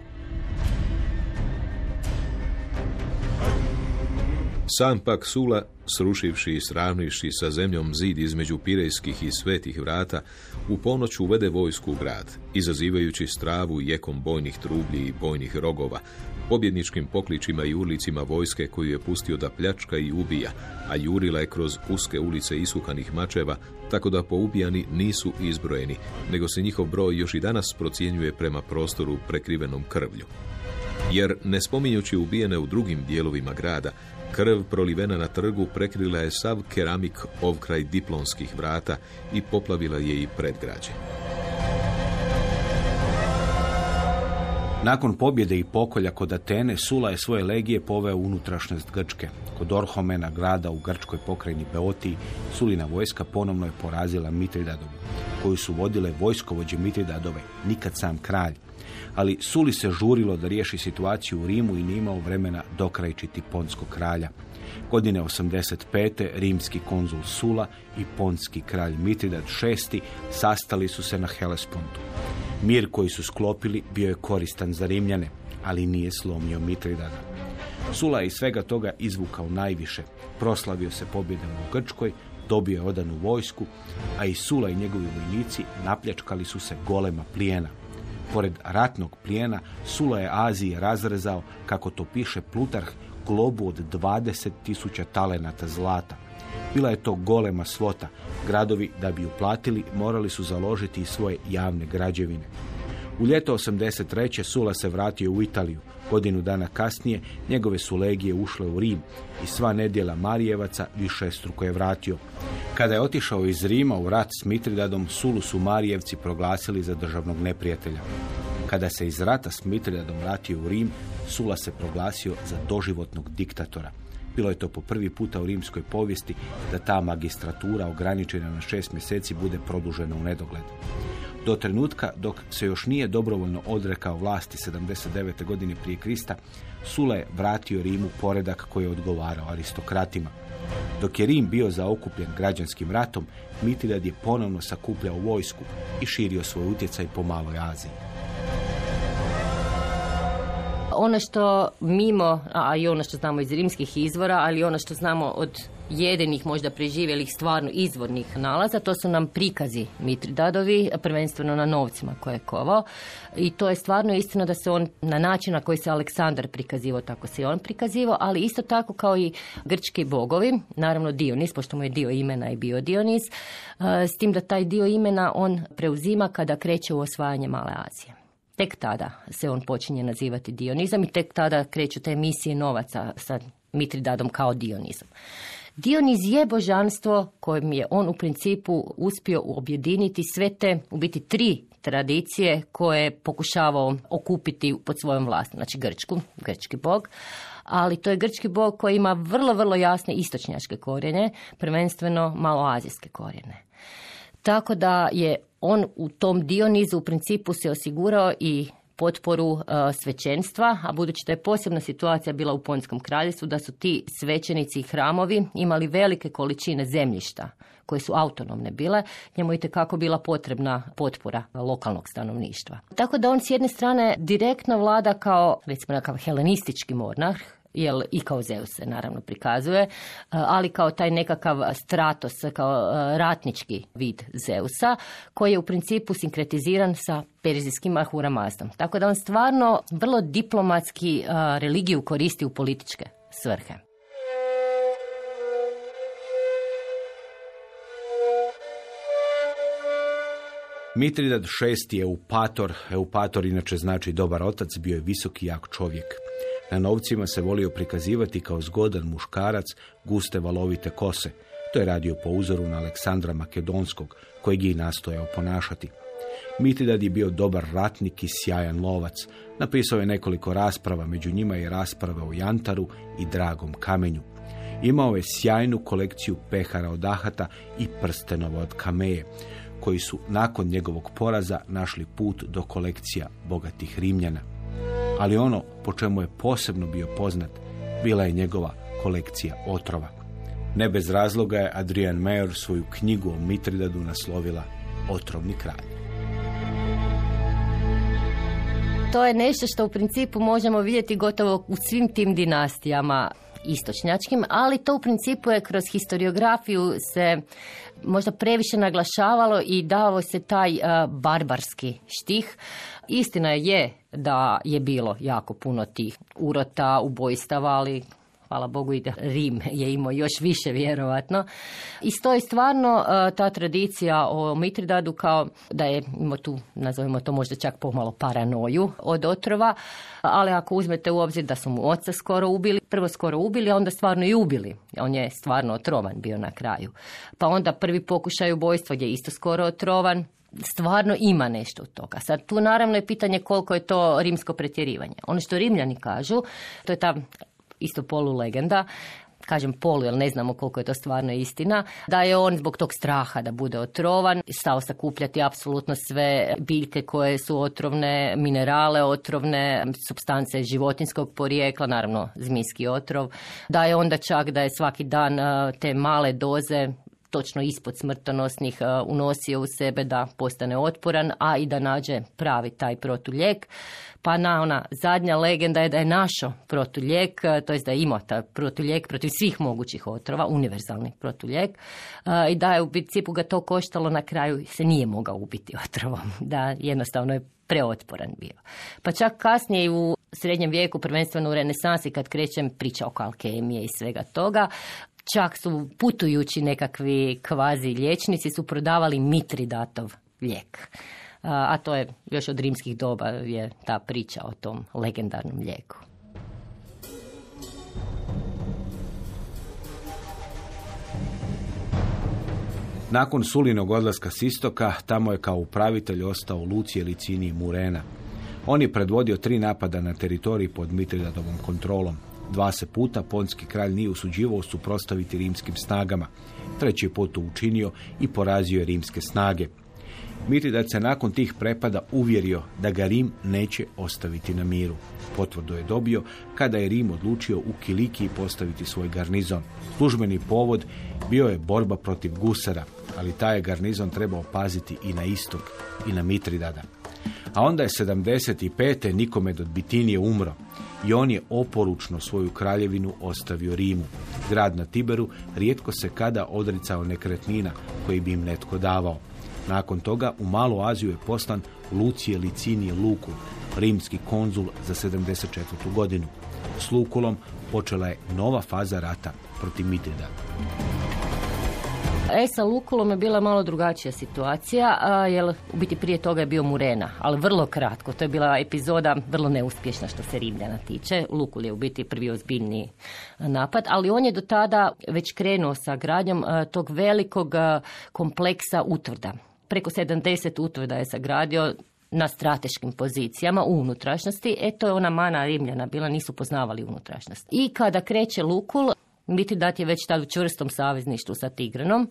Sam pak Sula, srušivši i sravnivši sa zemljom zid između Pirejskih i Svetih vrata, u ponoć uvede vojsku u grad, izazivajući stravu jekom bojnih trublji i bojnih rogova, pobjedničkim pokličima i urlicima vojske koju je pustio da pljačka i ubija, a jurila je kroz uske ulice isuhanih mačeva, tako da poubijani nisu izbrojeni, nego se njihov broj još i danas procjenjuje prema prostoru prekrivenom krvlju. Jer, ne spominjući ubijene u drugim dijelovima grada, Krv prolivena na trgu prekrila je sav keramik ovkraj diplonskih vrata i poplavila je i predgrađe. Nakon pobjede i pokolja kod Atene, Sula je svoje legije poveo unutrašnjost Grčke. Kod Orhomena, grada u grčkoj pokrajini Beotiji, Sulina vojska ponovno je porazila Mitridadovu, koju su vodile vojskovođe Mitridadove, nikad sam kralj. Ali Suli se žurilo da riješi situaciju u Rimu i nije imao vremena dokrajčiti ponskog kralja. Godine 85. rimski konzul Sula i ponski kralj Mitridad VI sastali su se na Helespontu. Mir koji su sklopili bio je koristan za Rimljane, ali nije slomio Mitridada. Sula je iz svega toga izvukao najviše. Proslavio se pobjedom u Grčkoj, dobio je odanu vojsku, a i Sula i njegovi vojnici napljačkali su se golema plijena. Pored ratnog plijena, Sula je Azije razrezao, kako to piše Plutarh, globu od 20.000 talenata zlata. Bila je to golema svota. Gradovi, da bi uplatili, morali su založiti i svoje javne građevine. U ljeto 83. Sula se vratio u Italiju. Godinu dana kasnije njegove su legije ušle u Rim i sva nedjela Marijevaca više struko je vratio. Kada je otišao iz Rima u rat s Mitridadom, Sulu su Marijevci proglasili za državnog neprijatelja. Kada se iz rata s Mitridadom vratio u Rim, Sula se proglasio za doživotnog diktatora. Bilo je to po prvi puta u rimskoj povijesti da ta magistratura ograničena na šest mjeseci bude produžena u nedogled. Do trenutka dok se još nije dobrovoljno odrekao vlasti 79. godine prije Krista, Sula je vratio Rimu poredak koji je odgovarao aristokratima. Dok je Rim bio zaokupljen građanskim ratom, Mitridad je ponovno sakupljao vojsku i širio svoj utjecaj po maloj Aziji ono što mimo, a i ono što znamo iz rimskih izvora, ali ono što znamo od jedinih možda preživjelih stvarno izvornih nalaza, to su nam prikazi Mitridadovi, prvenstveno na novcima koje je kovao. I to je stvarno istina da se on na način na koji se Aleksandar prikazivao, tako se i on prikazivao, ali isto tako kao i grčki bogovi, naravno Dionis, pošto mu je dio imena i bio Dionis, s tim da taj dio imena on preuzima kada kreće u osvajanje Male Azije. Tek tada se on počinje nazivati Dionizam i tek tada kreću te misije novaca sa Mitridadom kao Dionizam. Dioniz je božanstvo kojim je on u principu uspio objediniti sve te, u biti tri tradicije koje je pokušavao okupiti pod svojom vlasti. Znači Grčku, grčki bog, ali to je grčki bog koji ima vrlo, vrlo jasne istočnjačke korijene, prvenstveno maloazijske korijene. Tako da je on u tom Dionizu u principu se osigurao i potporu uh, svećenstva, a budući da je posebna situacija bila u Ponskom kraljestvu, da su ti svećenici i hramovi imali velike količine zemljišta koje su autonomne bile, njemu je kako bila potrebna potpora lokalnog stanovništva. Tako da on s jedne strane direktno vlada kao, recimo nekakav helenistički mornah, jel i kao Zeus se naravno prikazuje, e, ali kao taj nekakav stratos, kao e, ratnički vid Zeusa, koji je u principu sinkretiziran sa perzijskim Ahura Mazdom. Tako da on stvarno vrlo diplomatski e, religiju koristi u političke svrhe. Mitridad VI je eupator, eupator inače znači dobar otac, bio je visoki jak čovjek. Na novcima se volio prikazivati kao zgodan muškarac guste valovite kose. To je radio po uzoru na Aleksandra Makedonskog, kojeg je i nastojao ponašati. Mitridad je bio dobar ratnik i sjajan lovac. Napisao je nekoliko rasprava, među njima je rasprava o jantaru i dragom kamenju. Imao je sjajnu kolekciju pehara od ahata i prstenova od kameje, koji su nakon njegovog poraza našli put do kolekcija bogatih Rimljana ali ono po čemu je posebno bio poznat bila je njegova kolekcija otrova. Ne bez razloga je Adrian Mayer svoju knjigu o Mitridadu naslovila Otrovni kralj. To je nešto što u principu možemo vidjeti gotovo u svim tim dinastijama istočnjačkim, ali to u principu je kroz historiografiju se možda previše naglašavalo i dao se taj barbarski štih. Istina je da je bilo jako puno tih urota, ubojstava, ali hvala Bogu i da Rim je imao još više vjerovatno. I stoji stvarno e, ta tradicija o Mitridadu kao da je imao tu, nazovimo to možda čak pomalo paranoju od otrova, ali ako uzmete u obzir da su mu oca skoro ubili, prvo skoro ubili, a onda stvarno i ubili. On je stvarno otrovan bio na kraju. Pa onda prvi pokušaj ubojstva gdje je isto skoro otrovan, stvarno ima nešto od toga. Sad tu naravno je pitanje koliko je to rimsko pretjerivanje. Ono što Rimljani kažu, to je ta isto polu legenda, kažem polu, jer ne znamo koliko je to stvarno istina, da je on zbog tog straha da bude otrovan, stao sakupljati apsolutno sve biljke koje su otrovne, minerale otrovne, substance životinskog porijekla, naravno zmijski otrov, da je onda čak da je svaki dan eh, te male doze točno ispod smrtonosnih uh, unosio u sebe da postane otporan, a i da nađe pravi taj protulijek. Pa na ona zadnja legenda je da je našo protulijek, uh, to je da je imao taj protulijek protiv svih mogućih otrova, univerzalni protulijek, uh, i da je u principu ga to koštalo na kraju se nije mogao ubiti otrovom, da jednostavno je preotporan bio. Pa čak kasnije u srednjem vijeku, prvenstveno u renesansi, kad krećem priča oko alkemije i svega toga, Čak su putujući nekakvi kvazi liječnici su prodavali mitridatov lijek. A to je još od rimskih doba je ta priča o tom legendarnom lijeku. Nakon Sulinog odlaska s istoka, tamo je kao upravitelj ostao Lucije Licini Murena. On je predvodio tri napada na teritoriji pod Mitridatovom kontrolom. Dva se puta ponski kralj nije usuđivao suprostaviti rimskim snagama. Treći put to učinio i porazio je rimske snage. Mitridat se nakon tih prepada uvjerio da ga Rim neće ostaviti na miru. Potvrdu je dobio kada je Rim odlučio u Kilikiji postaviti svoj garnizon. Službeni povod bio je borba protiv gusara, ali taj je garnizon trebao paziti i na istok i na Mitridada. A onda je 75. Nikomed od Bitinije umro i on je oporučno svoju kraljevinu ostavio Rimu. Grad na Tiberu rijetko se kada odricao nekretnina koji bi im netko davao. Nakon toga u Malu Aziju je poslan Lucije Licinije Luku, rimski konzul za 74. godinu. S Lukulom počela je nova faza rata protiv Mitrida. E, sa Lukulom je bila malo drugačija situacija, a, jer u biti prije toga je bio Murena, ali vrlo kratko. To je bila epizoda vrlo neuspješna što se Rimljana tiče. Lukul je u biti prvi ozbiljni napad, ali on je do tada već krenuo sa gradnjom tog velikog kompleksa utvrda. Preko 70 utvrda je sagradio na strateškim pozicijama u unutrašnjosti. E, to je ona mana Rimljana bila, nisu poznavali unutrašnjost. I kada kreće Lukul, dat je već tad u čvrstom savezništvu sa Tigranom.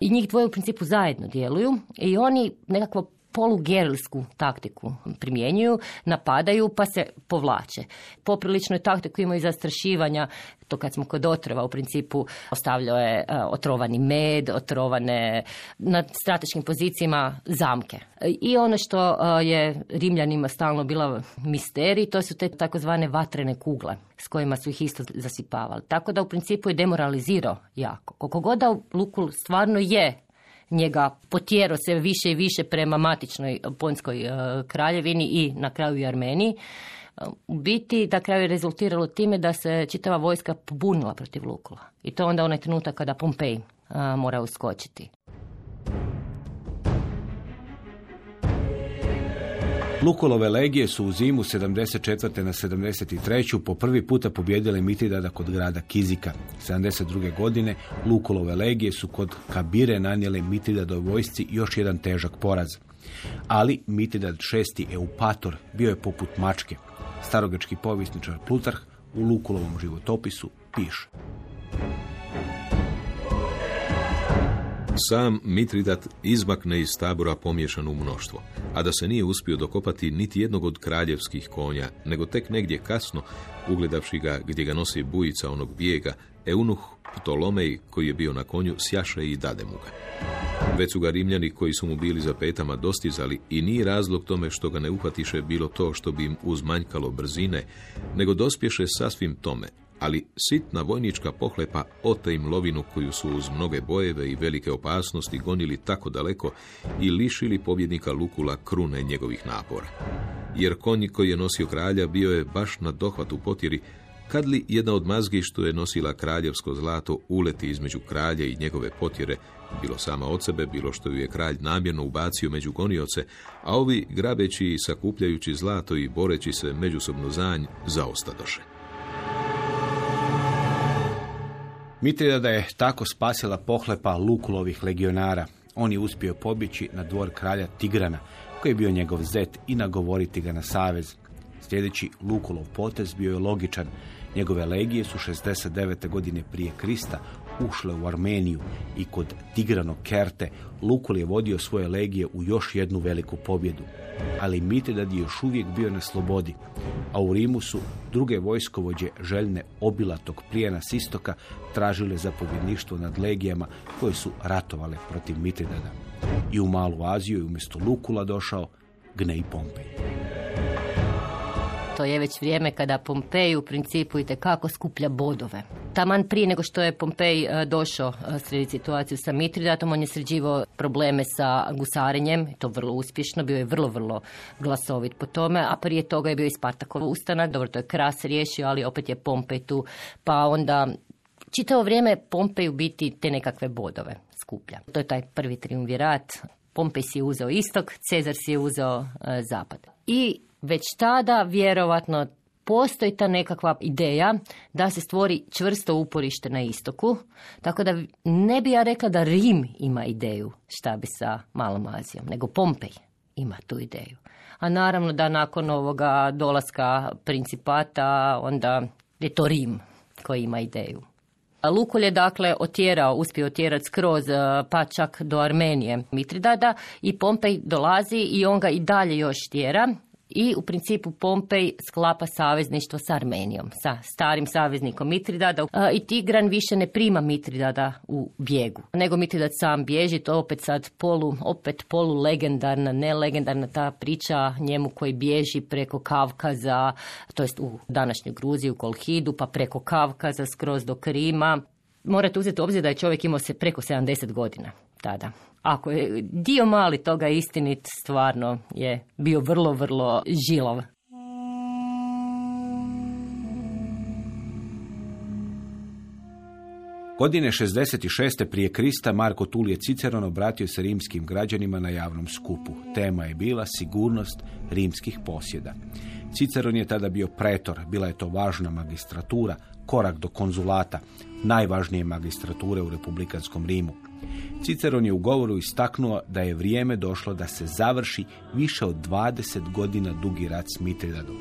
I njih dvoje u principu zajedno djeluju i oni nekakvo polugerilsku taktiku primjenjuju, napadaju pa se povlače. Poprilično je taktiku imaju zastrašivanja, to kad smo kod otrova u principu ostavljao je e, otrovani med, otrovane na strateškim pozicijama zamke. I ono što e, je Rimljanima stalno bila misterij, to su te takozvane vatrene kugle s kojima su ih isto zasipavali. Tako da u principu je demoralizirao jako. Koliko god da Lukul stvarno je njega potjero se više i više prema matičnoj ponjskoj e, kraljevini i na kraju i Armeniji. E, u biti na kraju je rezultiralo time da se čitava vojska pobunila protiv Lukula. I to onda onaj trenutak kada Pompej mora uskočiti. Lukulove legije su u zimu 74. na 73. po prvi puta pobjedile Mitridada kod grada Kizika. 72. godine Lukulove legije su kod Kabire nanijele Mitridadoj vojsci još jedan težak poraz. Ali Mitridad šesti Eupator bio je poput mačke. Starogački povjesničar Plutarh u Lukulovom životopisu piše. Sam Mitridat izmakne iz tabora pomješan u mnoštvo, a da se nije uspio dokopati niti jednog od kraljevskih konja, nego tek negdje kasno, ugledavši ga gdje ga nosi bujica onog bijega, Eunuh Ptolomej, koji je bio na konju, sjaša i dade mu ga. Već su ga Rimljani koji su mu bili za petama dostizali i nije razlog tome što ga ne uhvatiše bilo to što bi im uzmanjkalo brzine, nego dospješe sasvim tome, ali sitna vojnička pohlepa ote im lovinu koju su uz mnoge bojeve i velike opasnosti gonili tako daleko i lišili pobjednika Lukula krune njegovih napora. Jer konj koji je nosio kralja bio je baš na dohvatu potjeri, kad li jedna od mazgi što je nosila kraljevsko zlato uleti između kralja i njegove potjere, bilo sama od sebe, bilo što ju je kralj namjerno ubacio među gonioce, a ovi grabeći i sakupljajući zlato i boreći se međusobno zanj, zaostadoše. Da je tako spasila pohlepa Lukulovih legionara. On je uspio pobjeći na dvor kralja Tigrana, koji je bio njegov zet i nagovoriti ga na savez. Sljedeći Lukulov potez bio je logičan. Njegove legije su 69. godine prije Krista ušle u Armeniju i kod Tigrano Kerte Lukul je vodio svoje legije u još jednu veliku pobjedu. Ali Mitridad je još uvijek bio na slobodi, a u Rimu su druge vojskovođe željne obilatog plijena s istoka tražile zapovjedništvo nad legijama koje su ratovale protiv Mitridada. I u Malu Aziju je umjesto Lukula došao Gnej Pompej. To je već vrijeme kada Pompej u principu i kako skuplja bodove. Taman prije nego što je Pompej e, došao e, srediti situaciju sa Mitridatom, on je sređivao probleme sa gusarenjem, to vrlo uspješno, bio je vrlo, vrlo glasovit po tome, a prije toga je bio i Spartakov ustanak, dobro, to je Kras riješio, ali opet je Pompej tu, pa onda čitavo vrijeme Pompej u biti te nekakve bodove skuplja. To je taj prvi triumvirat, Pompej si je uzeo istok, Cezar si je uzeo e, zapad. I već tada vjerovatno postoji ta nekakva ideja da se stvori čvrsto uporište na istoku, tako da ne bi ja rekla da Rim ima ideju šta bi sa Malom Azijom, nego Pompej ima tu ideju. A naravno da nakon ovoga dolaska principata onda je to Rim koji ima ideju. Lukul je dakle otjerao, uspio otjerati skroz pa čak do Armenije Mitridada i Pompej dolazi i on ga i dalje još tjera i u principu Pompej sklapa savezništvo sa Armenijom, sa starim saveznikom Mitridada i Tigran više ne prima Mitridada u bijegu, nego Mitridad sam bježi, to opet sad polu, opet polu legendarna, ne legendarna ta priča njemu koji bježi preko Kavkaza, to jest u današnju Gruziju, Kolhidu, pa preko Kavkaza skroz do Krima. Morate uzeti u obzir da je čovjek imao se preko 70 godina tada ako je dio mali toga istinit, stvarno je bio vrlo, vrlo žilov. Godine 66. prije Krista Marko Tulije Ciceron obratio se rimskim građanima na javnom skupu. Tema je bila sigurnost rimskih posjeda. Ciceron je tada bio pretor, bila je to važna magistratura, korak do konzulata, najvažnije magistrature u republikanskom Rimu. Ciceron je u govoru istaknuo da je vrijeme došlo da se završi više od 20 godina dugi rat s Mitridadom.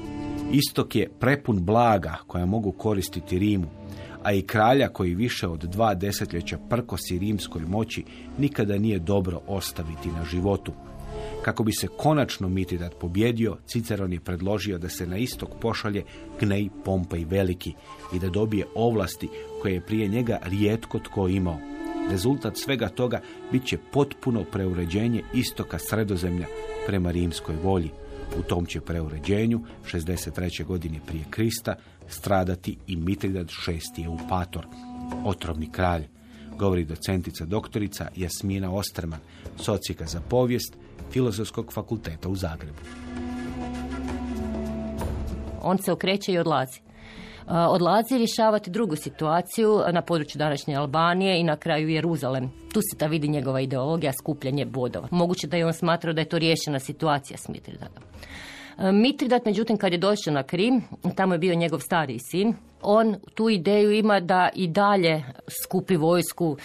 Istok je prepun blaga koja mogu koristiti Rimu, a i kralja koji više od dva desetljeća prkosi rimskoj moći nikada nije dobro ostaviti na životu. Kako bi se konačno Mitridad pobjedio, Ciceron je predložio da se na istok pošalje Gnej Pompej Veliki i da dobije ovlasti koje je prije njega rijetko tko imao. Rezultat svega toga bit će potpuno preuređenje istoka sredozemlja prema rimskoj volji. U tom će preuređenju 63. godine prije Krista stradati i Mitridad VI. Eupator, otrovni kralj, govori docentica doktorica Jasmina Osterman, socijeka za povijest Filozofskog fakulteta u Zagrebu. On se okreće i odlazi odlazi rješavati drugu situaciju na području današnje Albanije i na kraju Jeruzalem. Tu se ta vidi njegova ideologija, skupljanje bodova. Moguće da je on smatrao da je to riješena situacija s Mitridadom. Mitridat, međutim, kad je došao na Krim, tamo je bio njegov stariji sin, on tu ideju ima da i dalje skupi vojsku.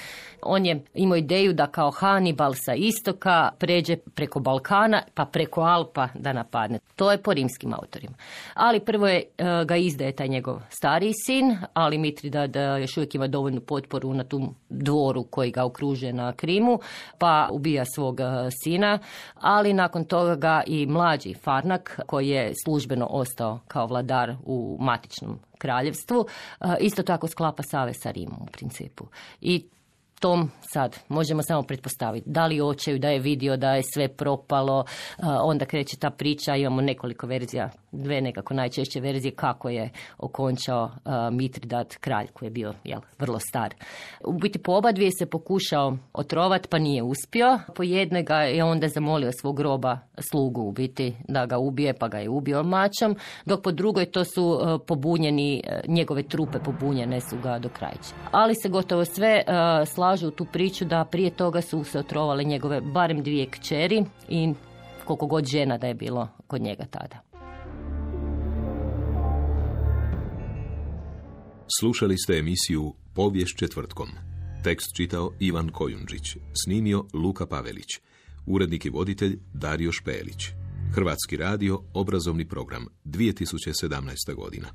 On je imao ideju da kao Hannibal sa istoka pređe preko Balkana pa preko Alpa da napadne. To je po rimskim autorima. Ali prvo je e, ga izdaje taj njegov stariji sin, ali Mitridad još uvijek ima dovoljnu potporu na tom dvoru koji ga okružuje na Krimu, pa ubija svog e, sina, ali nakon toga ga i mlađi Farnak koji je službeno ostao kao vladar u matičnom kraljevstvu, isto tako sklapa save sa Rimom u principu. I tom sad možemo samo pretpostaviti da li očeju da je vidio da je sve propalo, onda kreće ta priča, imamo nekoliko verzija, dve nekako najčešće verzije kako je okončao Mitridad kralj koji je bio jel, vrlo star. U biti po oba dvije se pokušao otrovat pa nije uspio, po jedne ga je onda zamolio svog groba slugu u biti da ga ubije pa ga je ubio mačom, dok po drugoj to su pobunjeni, njegove trupe pobunjene su ga do krajća. Ali se gotovo sve slažu ulažu u tu priču da prije toga su se otrovale njegove barem dvije kćeri i koliko god žena da je bilo kod njega tada. Slušali ste emisiju Povijest četvrtkom. Tekst čitao Ivan Kojundžić, snimio Luka Pavelić, urednik i voditelj Dario Špelić. Hrvatski radio, obrazovni program, 2017. godina.